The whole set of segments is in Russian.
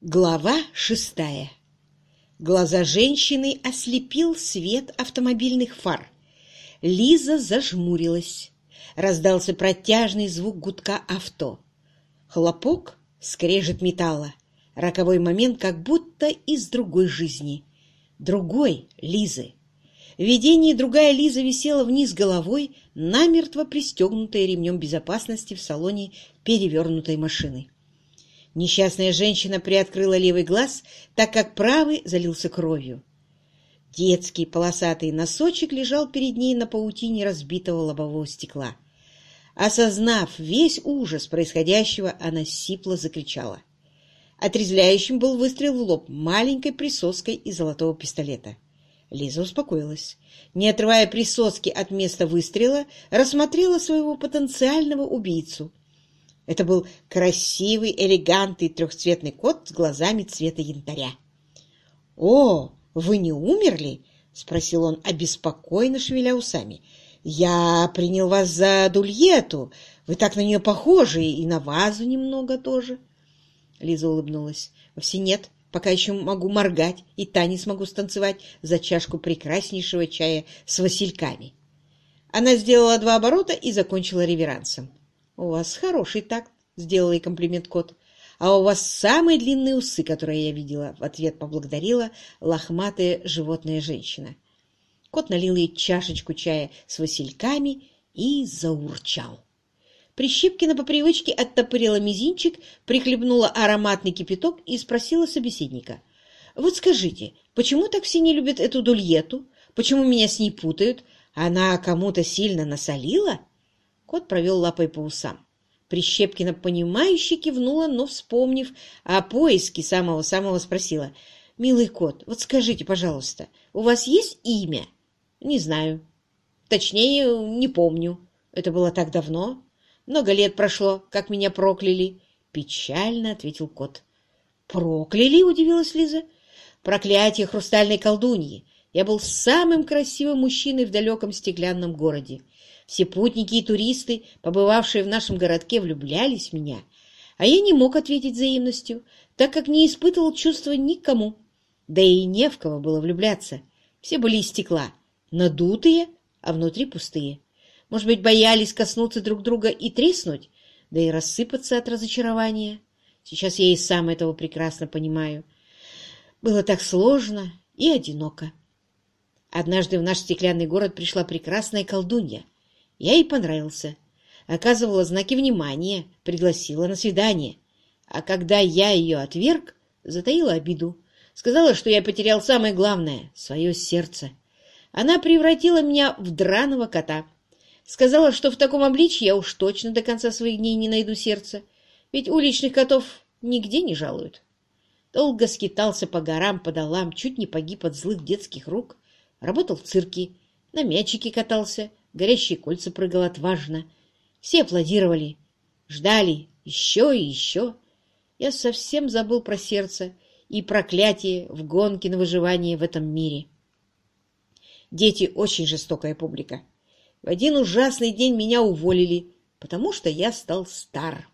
Глава шестая. Глаза женщины ослепил свет автомобильных фар. Лиза зажмурилась. Раздался протяжный звук гудка авто. Хлопок, скрежет металла. Роковой момент как будто из другой жизни. Другой Лизы. В видении другая Лиза висела вниз головой, намертво пристегнутая ремнем безопасности в салоне перевернутой машины. Несчастная женщина приоткрыла левый глаз, так как правый залился кровью. Детский полосатый носочек лежал перед ней на паутине разбитого лобового стекла. Осознав весь ужас происходящего, она сипло закричала. Отрезвляющим был выстрел в лоб маленькой присоской из золотого пистолета. Лиза успокоилась. Не отрывая присоски от места выстрела, рассмотрела своего потенциального убийцу это был красивый, элегантный трехцветный кот с глазами цвета янтаря. — О, вы не умерли? — спросил он, обеспокоенно шевеля усами. — Я принял вас за Дульету. Вы так на нее похожи, и на вазу немного тоже. Лиза улыбнулась. — Вовсе нет. Пока еще могу моргать, и танец могу станцевать за чашку прекраснейшего чая с васильками. Она сделала два оборота и закончила реверансом. «У вас хороший такт», — сделала ей комплимент кот. «А у вас самые длинные усы, которые я видела», — в ответ поблагодарила лохматая животная женщина. Кот налил ей чашечку чая с васильками и заурчал. Прищепкина по привычке оттопырила мизинчик, прихлебнула ароматный кипяток и спросила собеседника. «Вот скажите, почему так все не любят эту дульету? Почему меня с ней путают? Она кому-то сильно насолила?» Кот провел лапой по усам. Прищепкина, понимающе кивнула, но, вспомнив о поиске самого-самого, спросила. «Милый кот, вот скажите, пожалуйста, у вас есть имя?» «Не знаю. Точнее, не помню. Это было так давно. Много лет прошло, как меня прокляли». Печально ответил кот. «Прокляли?» — удивилась Лиза. «Проклятие хрустальной колдуньи. Я был самым красивым мужчиной в далеком стеклянном городе. Все путники и туристы, побывавшие в нашем городке, влюблялись в меня, а я не мог ответить взаимностью, так как не испытывал чувства никому. Да и не в кого было влюбляться. Все были из стекла, надутые, а внутри пустые. Может быть, боялись коснуться друг друга и треснуть, да и рассыпаться от разочарования. Сейчас я и сам этого прекрасно понимаю. Было так сложно и одиноко. Однажды в наш стеклянный город пришла прекрасная колдунья — я ей понравился. Оказывала знаки внимания, пригласила на свидание. А когда я ее отверг, затаила обиду. Сказала, что я потерял самое главное — свое сердце. Она превратила меня в драного кота. Сказала, что в таком обличье я уж точно до конца своих дней не найду сердца, ведь уличных котов нигде не жалуют. Долго скитался по горам, по долам, чуть не погиб от злых детских рук. Работал в цирке, на мячике катался, горящие кольца прыгал отважно. Все аплодировали, ждали еще и еще. Я совсем забыл про сердце и проклятие в гонке на выживание в этом мире. Дети — очень жестокая публика. В один ужасный день меня уволили, потому что я стал стар.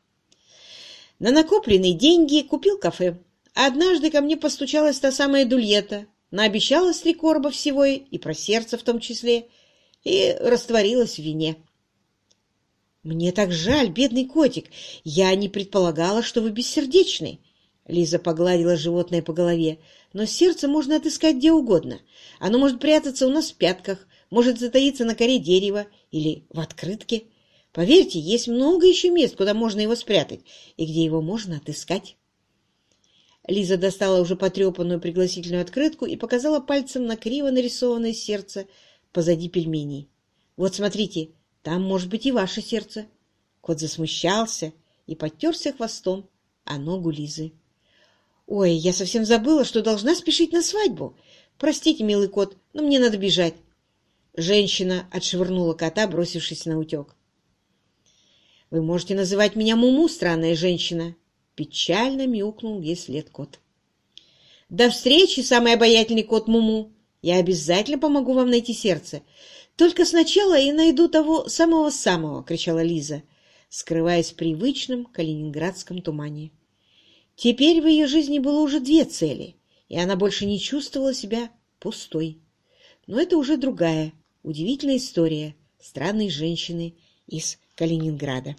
На накопленные деньги купил кафе. однажды ко мне постучалась та самая Дульета, наобещала с три короба всего и про сердце в том числе — и растворилась в вине. «Мне так жаль, бедный котик! Я не предполагала, что вы бессердечный!» Лиза погладила животное по голове. «Но сердце можно отыскать где угодно. Оно может прятаться у нас в пятках, может затаиться на коре дерева или в открытке. Поверьте, есть много еще мест, куда можно его спрятать и где его можно отыскать». Лиза достала уже потрепанную пригласительную открытку и показала пальцем на криво нарисованное сердце позади пельменей. Вот смотрите, там может быть и ваше сердце. Кот засмущался и подтерся хвостом о ногу Лизы. «Ой, я совсем забыла, что должна спешить на свадьбу. Простите, милый кот, но мне надо бежать». Женщина отшвырнула кота, бросившись на утек. «Вы можете называть меня Муму, странная женщина!» Печально мяукнул ей след кот. «До встречи, самый обаятельный кот Муму!» Я обязательно помогу вам найти сердце. Только сначала я найду того самого-самого, — кричала Лиза, скрываясь в привычном калининградском тумане. Теперь в ее жизни было уже две цели, и она больше не чувствовала себя пустой. Но это уже другая, удивительная история странной женщины из Калининграда.